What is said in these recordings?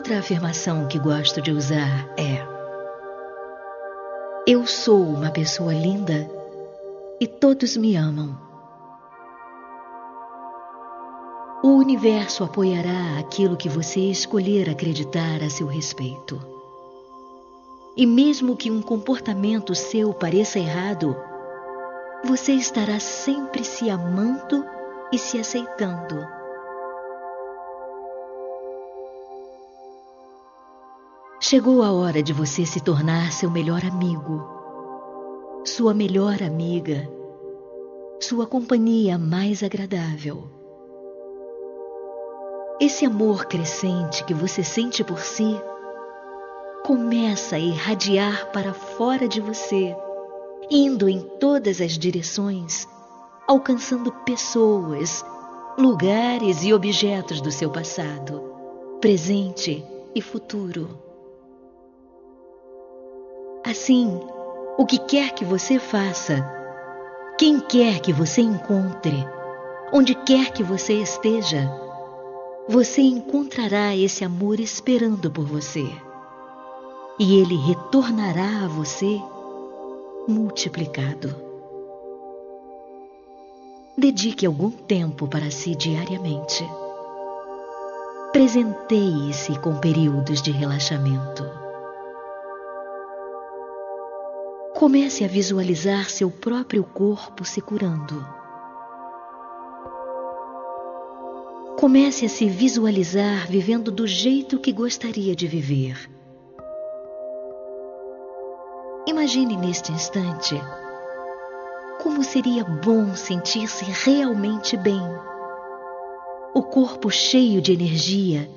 Outra afirmação que gosto de usar é: Eu sou uma pessoa linda e todos me amam. O universo apoiará aquilo que você escolher acreditar a seu respeito. E mesmo que um comportamento seu pareça errado, você estará sempre se amando e se aceitando. Chegou a hora de você se tornar seu melhor amigo, sua melhor amiga, sua companhia mais agradável. Esse amor crescente que você sente por si começa a irradiar para fora de você, indo em todas as direções, alcançando pessoas, lugares e objetos do seu passado, presente e futuro. Assim, o que quer que você faça, quem quer que você encontre, onde quer que você esteja, você encontrará esse amor esperando por você e ele retornará a você multiplicado. Dedique algum tempo para si diariamente. Presenteie-se com períodos de relaxamento. Comece a visualizar seu próprio corpo se curando. Comece a se visualizar vivendo do jeito que gostaria de viver Imagine neste instante como seria bom sentir-se realmente bem. O corpo cheio de energia,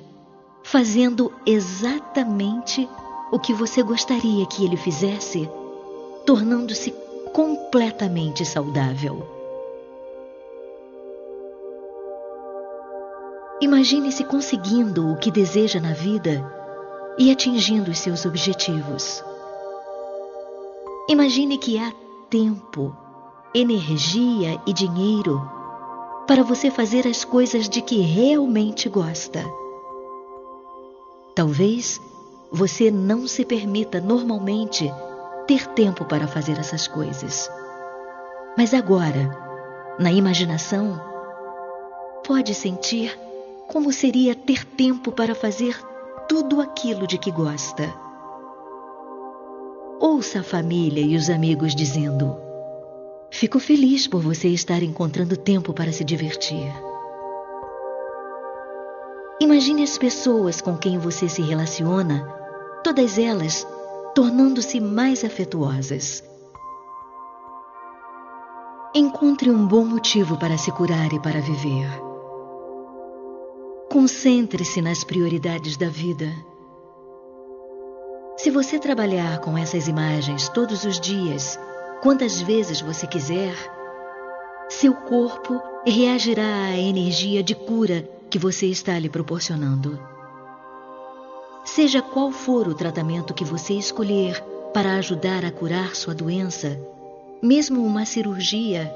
fazendo exatamente o que você gostaria que ele fizesse, tornando-se completamente saudável. Imagine-se conseguindo o que deseja na vida e atingindo os seus objetivos. Imagine que há tempo, energia e dinheiro para você fazer as coisas de que realmente gosta. Talvez você não se permita normalmente ter tempo para fazer essas coisas. Mas agora, na imaginação, pode sentir como seria ter tempo para fazer tudo aquilo de que gosta. Ouça a família e os amigos dizendo: Fico feliz por você estar encontrando tempo para se divertir. Imagine as pessoas com quem você se relaciona, todas elas tornando-se mais afetuosas. Encontre um bom motivo para se curar e para viver. Concentre-se nas prioridades da vida. Se você trabalhar com essas imagens todos os dias, quantas vezes você quiser, seu corpo reagirá à energia de cura que você está lhe proporcionando. Seja qual for o tratamento que você escolher para ajudar a curar sua doença, mesmo uma cirurgia,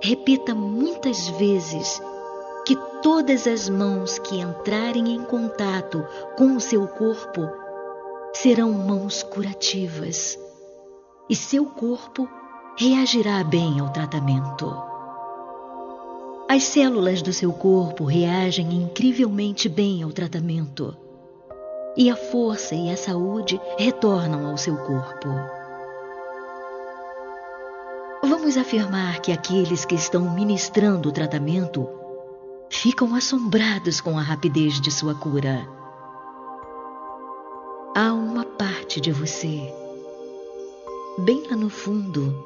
repita muitas vezes que todas as mãos que entrarem em contato com o seu corpo serão mãos curativas e seu corpo reagirá bem ao tratamento. As células do seu corpo reagem incrivelmente bem ao tratamento e a força e a saúde retornam ao seu corpo. Vamos afirmar que aqueles que estão ministrando o tratamento ficam assombrados com a rapidez de sua cura há uma parte de você, bem lá no fundo,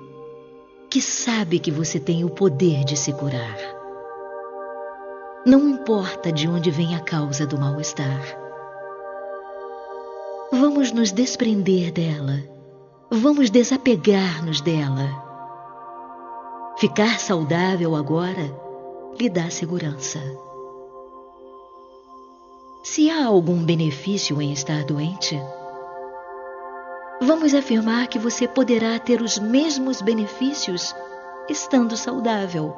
que sabe que você tem o poder de se curar. Não importa de onde vem a causa do mal-estar. Vamos nos desprender dela. Vamos desapegar-nos dela. Ficar saudável agora lhe dá segurança. Se há algum benefício em estar doente, vamos afirmar que você poderá ter os mesmos benefícios estando saudável.